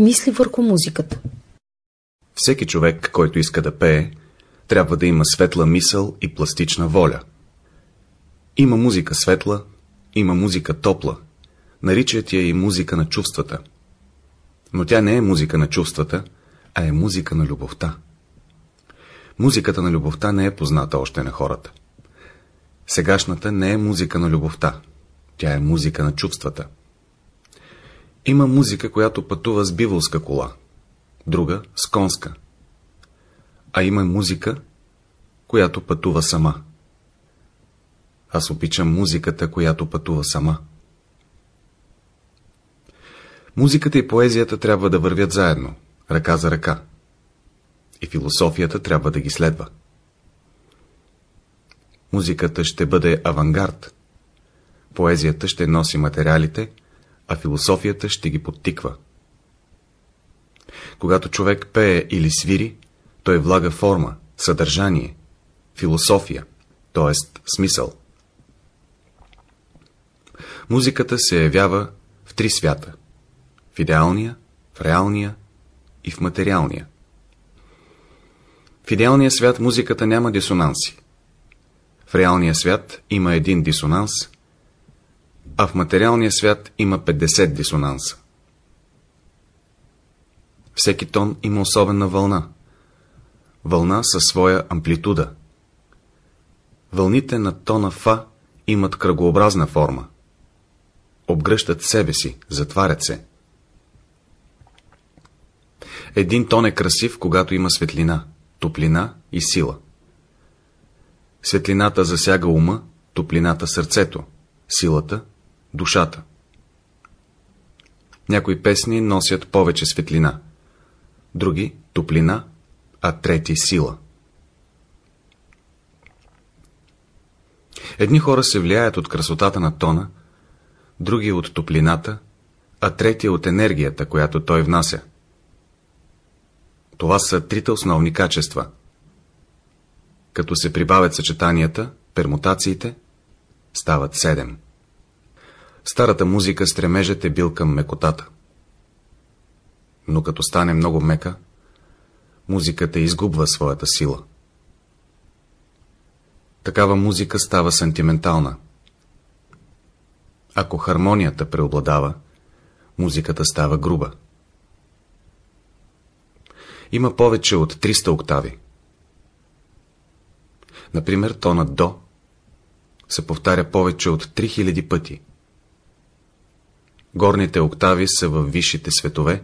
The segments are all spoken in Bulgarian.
Мисли върху музиката Всеки човек, който иска да пее, трябва да има светла мисъл и пластична воля. Има музика светла, има музика топла, наричат я и музика на чувствата. Но тя не е музика на чувствата, а е музика на любовта. Музиката на любовта не е позната още на хората. Сегашната не е музика на любовта, тя е музика на чувствата. Има музика, която пътува с биволска кола, друга с конска. А има музика, която пътува сама. Аз обичам музиката, която пътува сама. Музиката и поезията трябва да вървят заедно, ръка за ръка. И философията трябва да ги следва. Музиката ще бъде авангард, поезията ще носи материалите, а философията ще ги подтиква. Когато човек пее или свири, той влага форма, съдържание, философия, т.е. смисъл. Музиката се явява в три свята – в идеалния, в реалния и в материалния. В идеалния свят музиката няма дисонанси. В реалния свят има един дисонанс, а в материалния свят има 50 дисонанса. Всеки тон има особена вълна. Вълна със своя амплитуда. Вълните на тона Фа имат кръгообразна форма. Обгръщат себе си, затварят се. Един тон е красив, когато има светлина, топлина и сила. Светлината засяга ума, топлината сърцето, силата душата. Някои песни носят повече светлина, други – топлина, а трети – сила. Едни хора се влияят от красотата на тона, други от топлината, а трети от енергията, която той внася. Това са трите основни качества. Като се прибавят съчетанията, пермутациите, стават седем. Старата музика стремежът е бил към мекотата. Но като стане много мека, музиката изгубва своята сила. Такава музика става сантиментална. Ако хармонията преобладава, музиката става груба. Има повече от 300 октави. Например, тонът До се повтаря повече от 3000 пъти. Горните октави са във висшите светове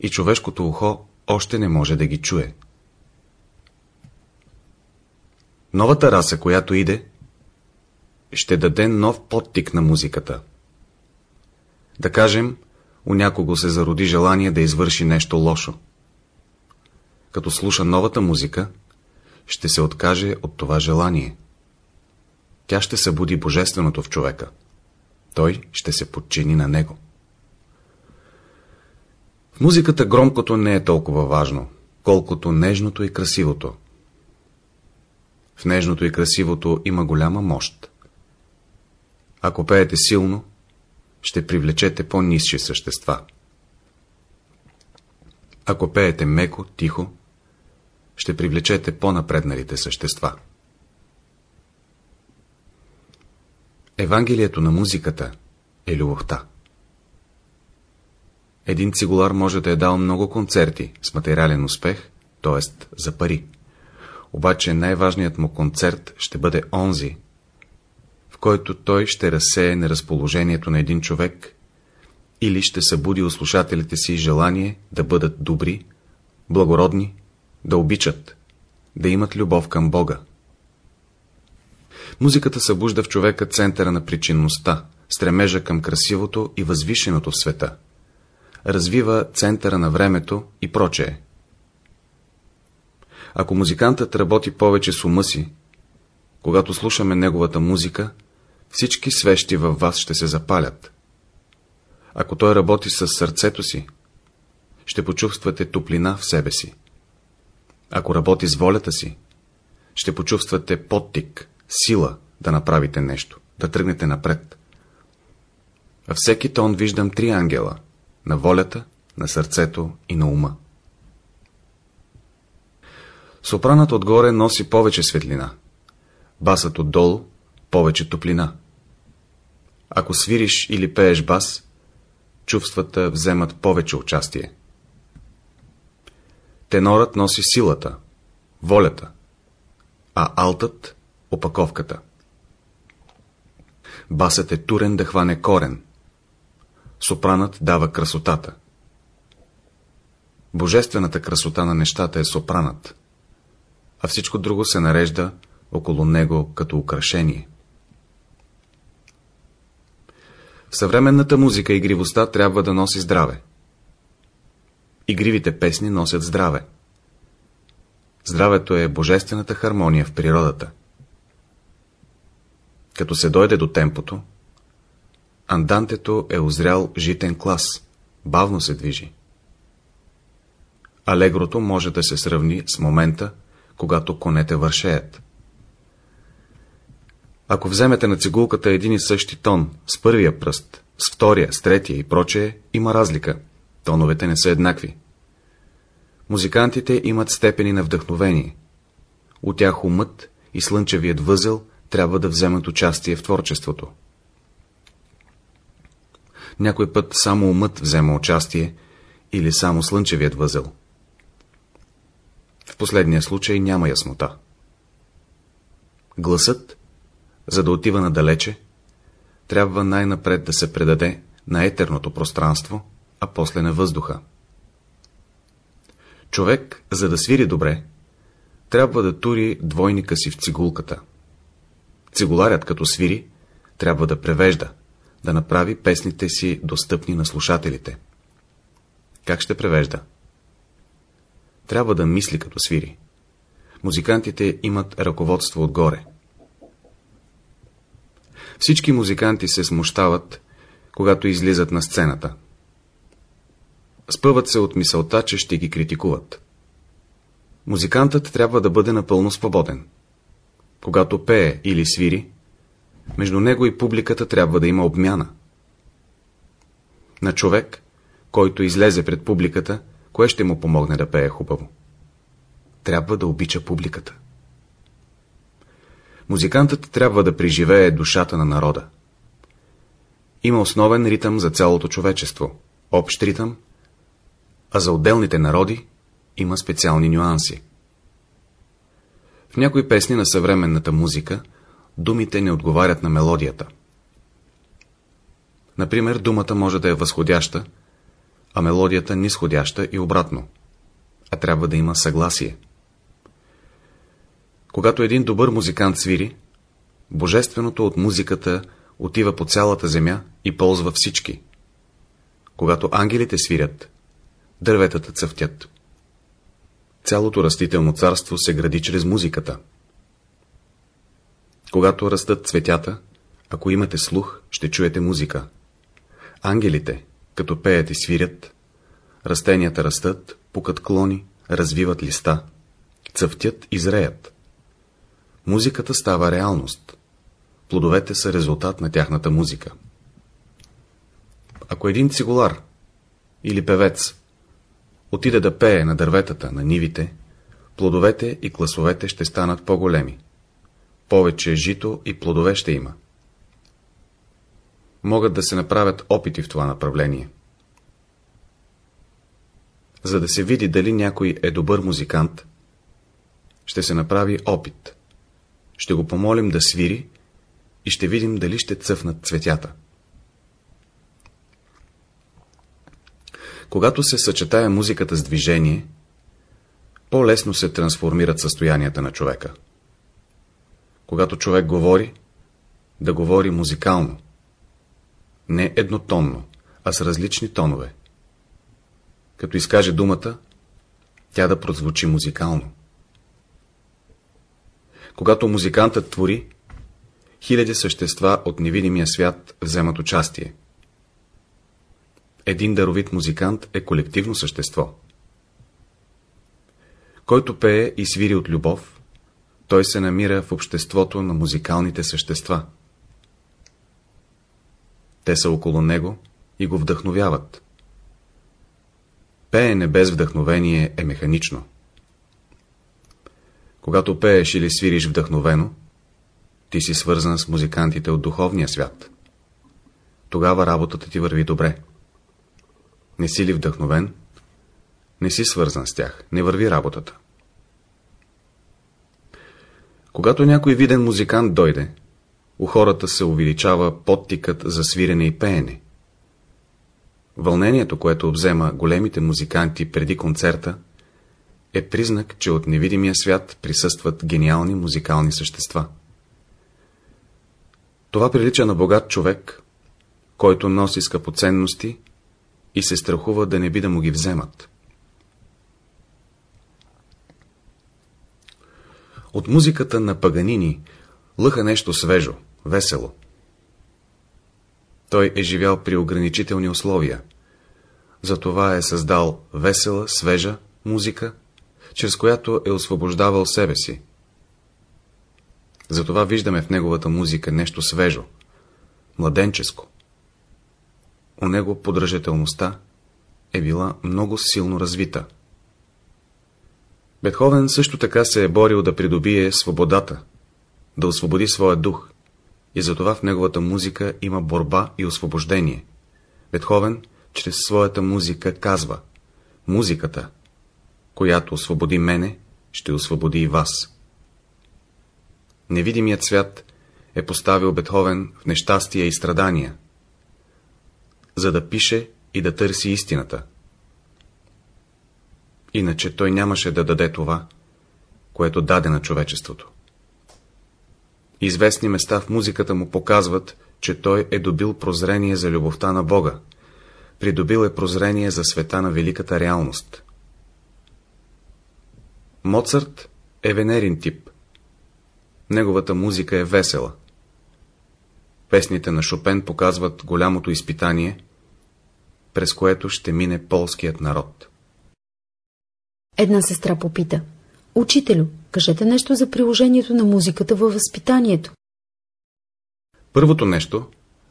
и човешкото ухо още не може да ги чуе. Новата раса, която иде, ще даде нов подтик на музиката. Да кажем, у някого се зароди желание да извърши нещо лошо. Като слуша новата музика, ще се откаже от това желание. Тя ще събуди божественото в човека той ще се подчини на него. В музиката громкото не е толкова важно, колкото нежното и красивото. В нежното и красивото има голяма мощ. Ако пеете силно, ще привлечете по-низши същества. Ако пеете меко, тихо, ще привлечете по-напредналите същества. Евангелието на музиката е любовта. Един цигулар може да е дал много концерти с материален успех, т.е. за пари. Обаче най-важният му концерт ще бъде онзи, в който той ще разсее неразположението на един човек или ще събуди у слушателите си желание да бъдат добри, благородни, да обичат, да имат любов към Бога. Музиката събужда в човека центъра на причинността, стремежа към красивото и възвишеното в света. Развива центъра на времето и прочее. Ако музикантът работи повече с ума си, когато слушаме неговата музика, всички свещи във вас ще се запалят. Ако той работи с сърцето си, ще почувствате топлина в себе си. Ако работи с волята си, ще почувствате подтик, сила да направите нещо, да тръгнете напред. Във всеки тон виждам три ангела – на волята, на сърцето и на ума. Сопранът отгоре носи повече светлина, басът отдолу повече топлина. Ако свириш или пееш бас, чувствата вземат повече участие. Тенорът носи силата, волята, а алтът – опаковката. Басът е турен да хване корен. Сопранът дава красотата. Божествената красота на нещата е сопранът, а всичко друго се нарежда около него като украшение. Съвременната музика игривостта трябва да носи здраве. Игривите песни носят здраве. Здравето е божествената хармония в природата. Като се дойде до темпото, андантето е озрял житен клас, бавно се движи. Алегрото може да се сравни с момента, когато конете вършеят. Ако вземете на цигулката един и същи тон, с първия пръст, с втория, с третия и прочее, има разлика. Тоновете не са еднакви. Музикантите имат степени на вдъхновение. От тях умът и слънчевият възел трябва да вземат участие в творчеството. Някой път само умът взема участие или само слънчевият възел. В последния случай няма яснота. Гласът, за да отива надалече, трябва най-напред да се предаде на етерното пространство, а после на въздуха. Човек, за да свири добре, трябва да тури двойника си в цигулката. Цигуларят, като свири, трябва да превежда, да направи песните си достъпни на слушателите. Как ще превежда? Трябва да мисли като свири. Музикантите имат ръководство отгоре. Всички музиканти се смущават, когато излизат на сцената. Спъват се от мисълта, че ще ги критикуват. Музикантът трябва да бъде напълно свободен. Когато пее или свири, между него и публиката трябва да има обмяна. На човек, който излезе пред публиката, кое ще му помогне да пее хубаво? Трябва да обича публиката. Музикантът трябва да преживее душата на народа. Има основен ритъм за цялото човечество, общ ритъм, а за отделните народи има специални нюанси. В някои песни на съвременната музика думите не отговарят на мелодията. Например, думата може да е възходяща, а мелодията нисходяща и обратно, а трябва да има съгласие. Когато един добър музикант свири, божественото от музиката отива по цялата земя и ползва всички. Когато ангелите свирят, дърветата цъфтят. Цялото растително царство се гради чрез музиката. Когато растат цветята, ако имате слух, ще чуете музика. Ангелите, като пеят и свирят, растенията растат, пукат клони, развиват листа, цъфтят и зреят. Музиката става реалност. Плодовете са резултат на тяхната музика. Ако един цигулар или певец отиде да пее на дърветата, на нивите, плодовете и класовете ще станат по-големи. Повече жито и плодове ще има. Могат да се направят опити в това направление. За да се види дали някой е добър музикант, ще се направи опит. Ще го помолим да свири и ще видим дали ще цъфнат цветята. Когато се съчетая музиката с движение, по-лесно се трансформират състоянията на човека. Когато човек говори, да говори музикално. Не еднотонно, а с различни тонове. Като изкаже думата, тя да прозвучи музикално. Когато музикантът твори, хиляди същества от невидимия свят вземат участие. Един даровит музикант е колективно същество. Който пее и свири от любов, той се намира в обществото на музикалните същества. Те са около него и го вдъхновяват. Пеене без вдъхновение е механично. Когато пееш или свириш вдъхновено, ти си свързан с музикантите от духовния свят. Тогава работата ти върви добре. Не си ли вдъхновен? Не си свързан с тях, не върви работата. Когато някой виден музикант дойде, у хората се увеличава подтикът за свирене и пеене. Вълнението, което обзема големите музиканти преди концерта, е признак, че от невидимия свят присъстват гениални музикални същества. Това прилича на богат човек, който носи скъпоценности и се страхува да не би да му ги вземат. От музиката на Паганини лъха нещо свежо, весело. Той е живял при ограничителни условия. Затова е създал весела, свежа музика, чрез която е освобождавал себе си. Затова виждаме в неговата музика нещо свежо, младенческо. У него подражателността е била много силно развита. Бетховен също така се е борил да придобие свободата, да освободи своя дух, и затова в неговата музика има борба и освобождение. Бетховен чрез своята музика казва Музиката, която освободи мене, ще освободи и вас. Невидимият свят е поставил Бетховен в нещастия и страдания, за да пише и да търси истината. Иначе той нямаше да даде това, което даде на човечеството. Известни места в музиката му показват, че той е добил прозрение за любовта на Бога, придобил е прозрение за света на великата реалност. Моцарт е венерин тип. Неговата музика е весела. Песните на Шопен показват голямото изпитание, през което ще мине полският народ. Една сестра попита. Учителю, кажете нещо за приложението на музиката във възпитанието. Първото нещо,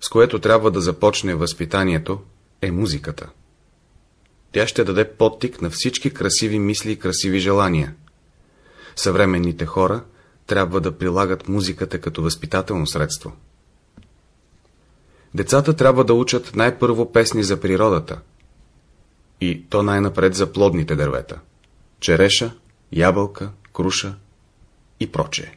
с което трябва да започне възпитанието, е музиката. Тя ще даде подтик на всички красиви мисли и красиви желания. Съвременните хора трябва да прилагат музиката като възпитателно средство. Децата трябва да учат най-първо песни за природата и то най-напред за плодните дървета – череша, ябълка, круша и прочее.